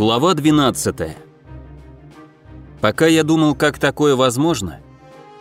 Глава 12. Пока я думал, как такое возможно,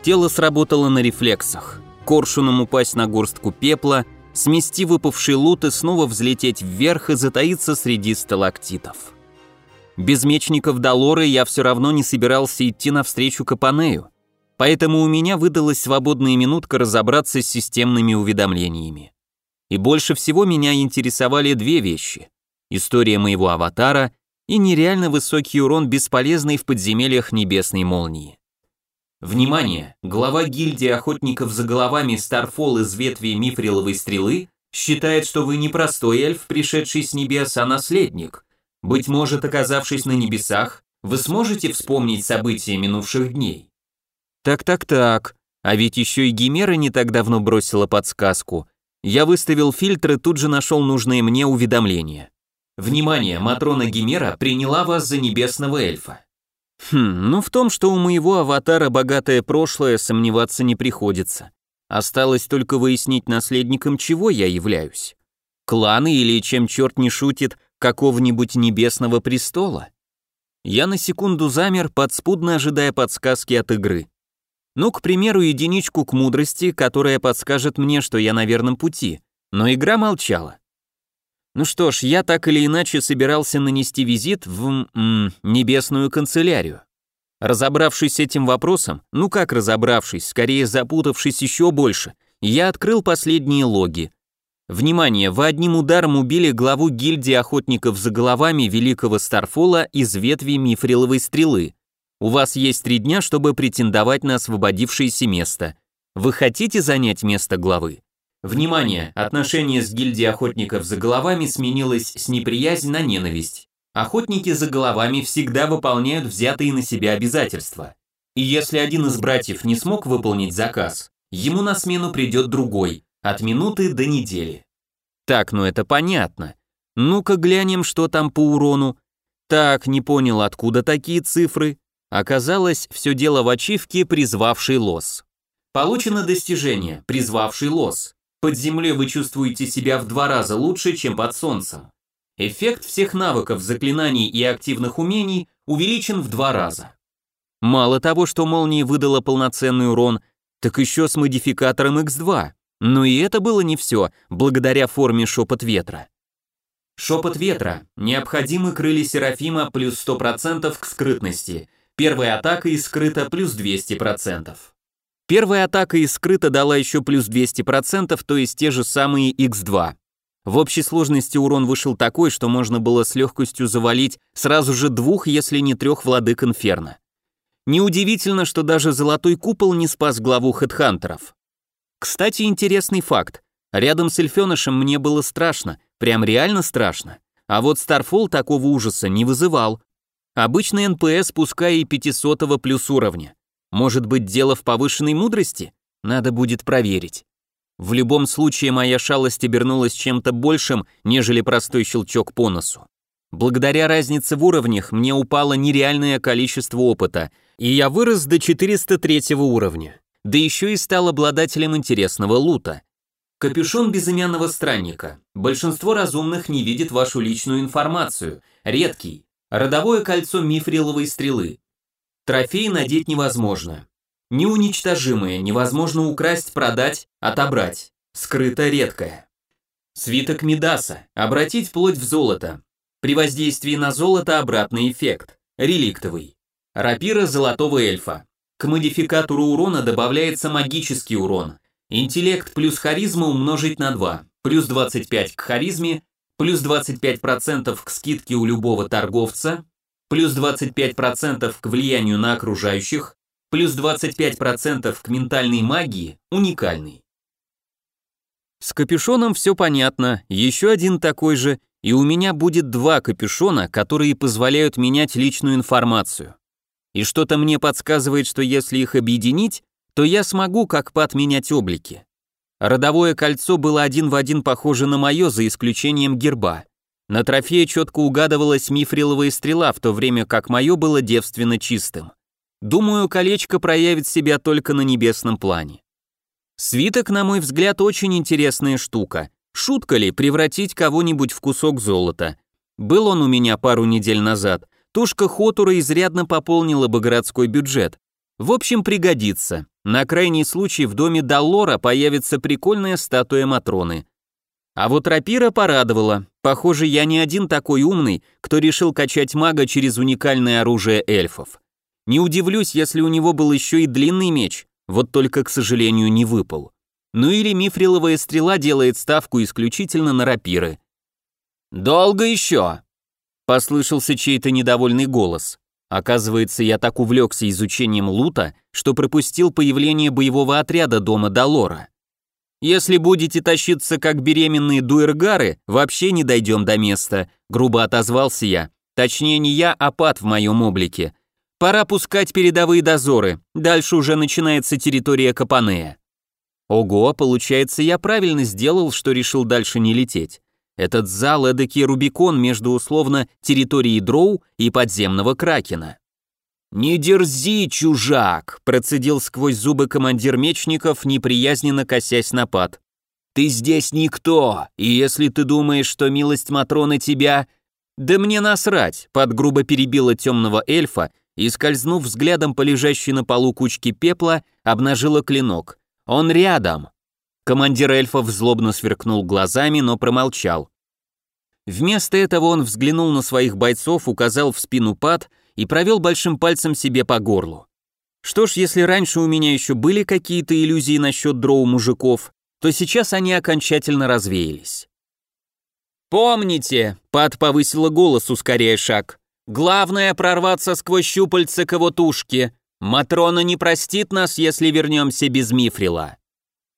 тело сработало на рефлексах. Коршуном упасть на горстку пепла, смести выпавший лут и снова взлететь вверх и затаиться среди сталактитов. Без мечников Долоры я все равно не собирался идти навстречу Капанею, поэтому у меня выдалась свободная минутка разобраться с системными уведомлениями. И больше всего меня интересовали две вещи. История моего аватара и нереально высокий урон, бесполезный в подземельях небесной молнии. Внимание! Глава гильдии охотников за головами Старфол из ветви мифриловой стрелы считает, что вы не простой эльф, пришедший с небес, а наследник. Быть может, оказавшись на небесах, вы сможете вспомнить события минувших дней. Так-так-так, а ведь еще и Гимера не так давно бросила подсказку. Я выставил фильтр и тут же нашел нужные мне уведомления. Внимание, Матрона Гимера приняла вас за небесного эльфа. Хм, ну в том, что у моего аватара богатое прошлое, сомневаться не приходится. Осталось только выяснить наследником чего я являюсь. Кланы или, чем черт не шутит, какого-нибудь небесного престола. Я на секунду замер, подспудно ожидая подсказки от игры. Ну, к примеру, единичку к мудрости, которая подскажет мне, что я на верном пути, но игра молчала. Ну что ж, я так или иначе собирался нанести визит в м, небесную канцелярию. Разобравшись с этим вопросом, ну как разобравшись, скорее запутавшись еще больше, я открыл последние логи. Внимание, вы одним ударом убили главу гильдии охотников за головами великого Старфола из ветви мифриловой стрелы. У вас есть три дня, чтобы претендовать на освободившееся место. Вы хотите занять место главы? Внимание! Отношение с гильдией охотников за головами сменилось с неприязнь на ненависть. Охотники за головами всегда выполняют взятые на себя обязательства. И если один из братьев не смог выполнить заказ, ему на смену придет другой, от минуты до недели. Так, ну это понятно. Ну-ка глянем, что там по урону. Так, не понял, откуда такие цифры. Оказалось, все дело в ачивке «Призвавший лос». Получено достижение «Призвавший лос». Под землей вы чувствуете себя в два раза лучше, чем под солнцем. Эффект всех навыков, заклинаний и активных умений увеличен в два раза. Мало того, что молния выдала полноценный урон, так еще с модификатором X2. Но и это было не все, благодаря форме шепот ветра. Шепот ветра. Необходимы крылья Серафима плюс 100% к скрытности. Первая атака и скрыта плюс 200%. Первая атака из скрыта дала еще плюс 200%, то есть те же самые x2. В общей сложности урон вышел такой, что можно было с легкостью завалить сразу же двух, если не трех владык Инферно. Неудивительно, что даже Золотой Купол не спас главу хедхантеров. Кстати, интересный факт. Рядом с Эльфенышем мне было страшно, прям реально страшно. А вот Старфол такого ужаса не вызывал. Обычный НПС, пускай и 500 плюс уровня. Может быть, дело в повышенной мудрости? Надо будет проверить. В любом случае, моя шалость обернулась чем-то большим, нежели простой щелчок по носу. Благодаря разнице в уровнях мне упало нереальное количество опыта, и я вырос до 403 уровня. Да еще и стал обладателем интересного лута. Капюшон безымянного странника. Большинство разумных не видит вашу личную информацию. Редкий. Родовое кольцо мифриловой стрелы. Трофей надеть невозможно. Неуничтожимое, невозможно украсть, продать, отобрать. Скрыто редкое. Свиток Мидаса. Обратить вплоть в золото. При воздействии на золото обратный эффект. Реликтовый. Рапира золотого эльфа. К модификатору урона добавляется магический урон. Интеллект плюс харизма умножить на 2. Плюс 25 к харизме, плюс 25% к скидке у любого торговца, плюс 25% к влиянию на окружающих, плюс 25% к ментальной магии, уникальный. С капюшоном все понятно, еще один такой же, и у меня будет два капюшона, которые позволяют менять личную информацию. И что-то мне подсказывает, что если их объединить, то я смогу как подменять облики. Родовое кольцо было один в один похоже на мое, за исключением герба. На трофее четко угадывалась мифриловая стрела, в то время как мое было девственно чистым. Думаю, колечко проявит себя только на небесном плане. Свиток, на мой взгляд, очень интересная штука. Шутка ли превратить кого-нибудь в кусок золота? Был он у меня пару недель назад. Тушка Хотура изрядно пополнила бы городской бюджет. В общем, пригодится. На крайний случай в доме Даллора появится прикольная статуя Матроны. А вот рапира порадовала. Похоже, я не один такой умный, кто решил качать мага через уникальное оружие эльфов. Не удивлюсь, если у него был еще и длинный меч, вот только, к сожалению, не выпал. Ну или мифриловая стрела делает ставку исключительно на рапиры. «Долго еще?» Послышался чей-то недовольный голос. Оказывается, я так увлекся изучением лута, что пропустил появление боевого отряда дома Долора. Если будете тащиться как беременные дуэргары, вообще не дойдем до места, грубо отозвался я. Точнее, не я, а пад в моем облике. Пора пускать передовые дозоры, дальше уже начинается территория Капанея. Ого, получается, я правильно сделал, что решил дальше не лететь. Этот зал эдакий Рубикон между условно территорией Дроу и подземного Кракена. «Не дерзи, чужак!» – процедил сквозь зубы командир мечников, неприязненно косясь на пад. «Ты здесь никто, и если ты думаешь, что милость Матроны тебя...» «Да мне насрать!» – под грубо перебила темного эльфа и, скользнув взглядом по лежащей на полу кучке пепла, обнажила клинок. «Он рядом!» Командир эльфов злобно сверкнул глазами, но промолчал. Вместо этого он взглянул на своих бойцов, указал в спину пад и провел большим пальцем себе по горлу. Что ж, если раньше у меня еще были какие-то иллюзии насчет дроу мужиков, то сейчас они окончательно развеялись. «Помните!» — Пат повысила голос, ускоряя шаг. «Главное — прорваться сквозь щупальца ковотушки. Матрона не простит нас, если вернемся без мифрила».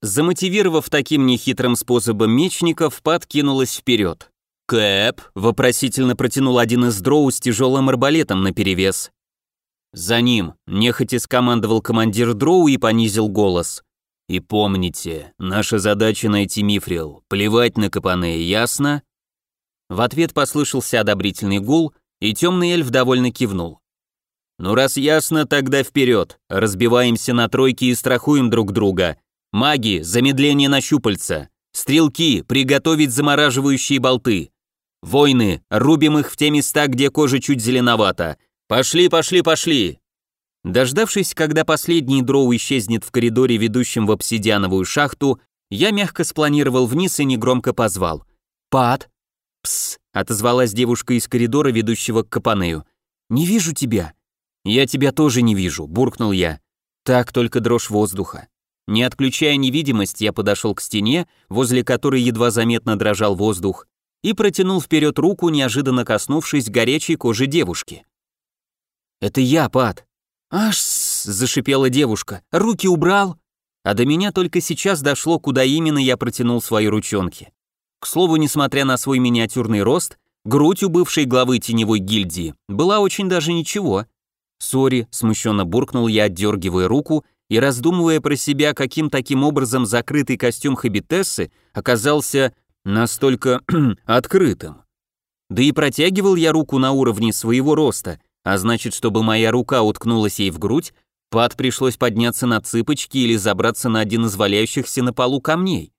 Замотивировав таким нехитрым способом мечников, Пат кинулась вперед. «Кэп!» — вопросительно протянул один из дроу с тяжелым арбалетом наперевес. «За ним!» — нехотя скомандовал командир дроу и понизил голос. «И помните, наша задача найти мифрил, плевать на Капане, ясно?» В ответ послышался одобрительный гул, и темный эльф довольно кивнул. «Ну раз ясно, тогда вперед, разбиваемся на тройки и страхуем друг друга, Маги, замедление на щупальца. Стрелки, приготовить замораживающие болты. Войны, рубим их в те места, где кожа чуть зеленовата. Пошли, пошли, пошли. Дождавшись, когда последний дроу исчезнет в коридоре, ведущем в обсидиановую шахту, я мягко спланировал вниз и негромко позвал. «Пат!» «Пс!» — отозвалась девушка из коридора, ведущего к Капанею. «Не вижу тебя». «Я тебя тоже не вижу», — буркнул я. Так только дрожь воздуха. Не отключая невидимость, я подошел к стене, возле которой едва заметно дрожал воздух, и протянул вперед руку, неожиданно коснувшись горячей кожи девушки. «Это я, Пат!» «Аж!» — зашипела девушка. «Руки убрал!» А до меня только сейчас дошло, куда именно я протянул свои ручонки. К слову, несмотря на свой миниатюрный рост, грудь у бывшей главы теневой гильдии была очень даже ничего. «Сори», — смущенно буркнул я, отдергивая руку и раздумывая про себя, каким таким образом закрытый костюм Хабитессы оказался настолько открытым. Да и протягивал я руку на уровне своего роста, а значит, чтобы моя рука уткнулась ей в грудь, Пад пришлось подняться на цыпочки или забраться на один из валяющихся на полу камней.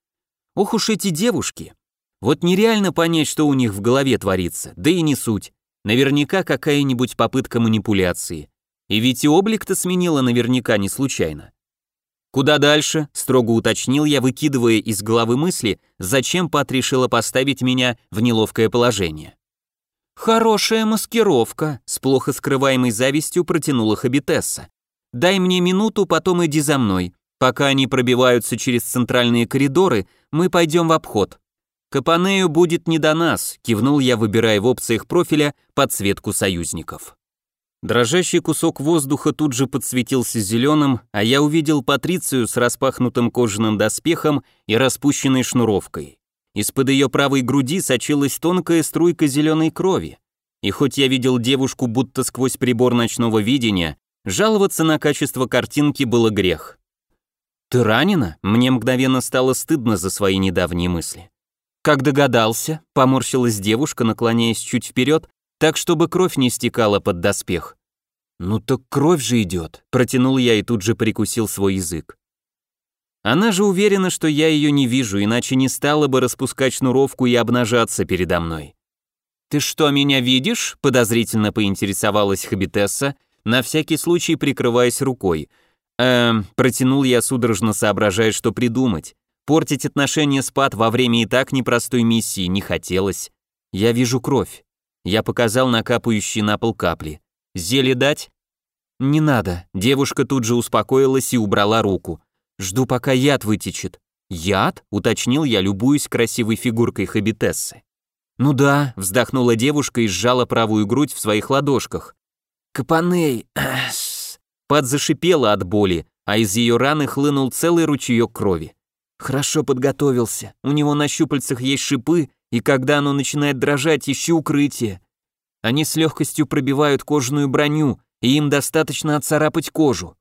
Ох уж эти девушки. Вот нереально понять, что у них в голове творится, да и не суть. Наверняка какая-нибудь попытка манипуляции. И ведь и облик-то сменила наверняка не случайно. Куда дальше, строго уточнил я, выкидывая из головы мысли, зачем Пат решила поставить меня в неловкое положение. «Хорошая маскировка», — с плохо скрываемой завистью протянула Хабитесса. «Дай мне минуту, потом иди за мной. Пока они пробиваются через центральные коридоры, мы пойдем в обход». «Капанею будет не до нас», — кивнул я, выбирая в опциях профиля подсветку союзников. Дрожащий кусок воздуха тут же подсветился зеленым, а я увидел Патрицию с распахнутым кожаным доспехом и распущенной шнуровкой. Из-под ее правой груди сочилась тонкая струйка зеленой крови. И хоть я видел девушку будто сквозь прибор ночного видения, жаловаться на качество картинки было грех. «Ты ранена?» Мне мгновенно стало стыдно за свои недавние мысли. «Как догадался?» — поморщилась девушка, наклоняясь чуть вперед так, чтобы кровь не стекала под доспех. «Ну так кровь же идет», — протянул я и тут же прикусил свой язык. Она же уверена, что я ее не вижу, иначе не стала бы распускать шнуровку и обнажаться передо мной. «Ты что, меня видишь?» – подозрительно поинтересовалась Хабитесса, на всякий случай прикрываясь рукой. «Эм...» – протянул я, судорожно соображая, что придумать. Портить отношения с Пат во время и так непростой миссии не хотелось. Я вижу кровь. Я показал на капающие на пол капли. Зелье дать? Не надо. Девушка тут же успокоилась и убрала руку. Жду, пока яд вытечет. Яд? Уточнил я, любуясь красивой фигуркой Хабитессы. «Ну да», — вздохнула девушка и сжала правую грудь в своих ладошках. «Капаней!» Пад зашипела от боли, а из ее раны хлынул целый ручеек крови. «Хорошо подготовился. У него на щупальцах есть шипы, и когда оно начинает дрожать, ищи укрытие. Они с легкостью пробивают кожаную броню, и им достаточно отцарапать кожу.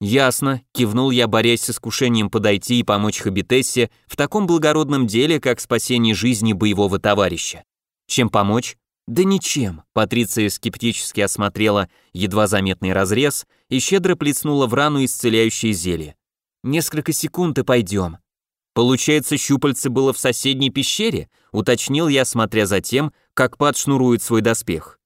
«Ясно», — кивнул я, борясь с искушением подойти и помочь Хабитессе в таком благородном деле, как спасение жизни боевого товарища. «Чем помочь?» «Да ничем», — Патриция скептически осмотрела едва заметный разрез и щедро плеснула в рану исцеляющее зелье. «Несколько секунд и пойдем». «Получается, щупальце было в соседней пещере?» — уточнил я, смотря за тем, как Пат шнурует свой доспех.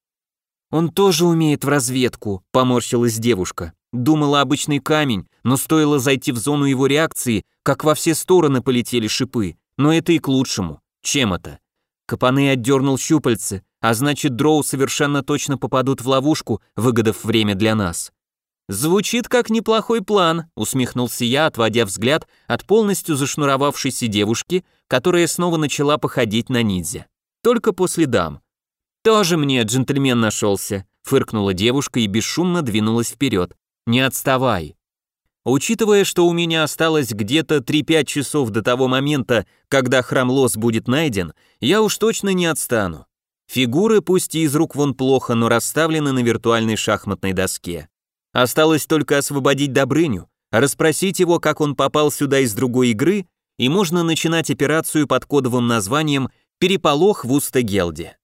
«Он тоже умеет в разведку», — поморщилась девушка. Думала обычный камень, но стоило зайти в зону его реакции, как во все стороны полетели шипы. Но это и к лучшему. Чем это? Капаны отдернул щупальцы, а значит дроу совершенно точно попадут в ловушку, выгодав время для нас. «Звучит как неплохой план», — усмехнулся я, отводя взгляд от полностью зашнуровавшейся девушки, которая снова начала походить на ниндзя. Только после дам. «Тоже мне джентльмен нашелся», — фыркнула девушка и бесшумно двинулась вперед. Не отставай. Учитывая, что у меня осталось где-то 3-5 часов до того момента, когда храм Лос будет найден, я уж точно не отстану. Фигуры, пусть и из рук вон плохо, но расставлены на виртуальной шахматной доске. Осталось только освободить Добрыню, расспросить его, как он попал сюда из другой игры, и можно начинать операцию под кодовым названием «Переполох в Устагелде».